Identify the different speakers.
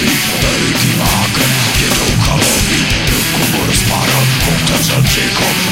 Speaker 1: Kowalowi don't Nie był Halowi Tylko mu rozparał Kołtarza psychom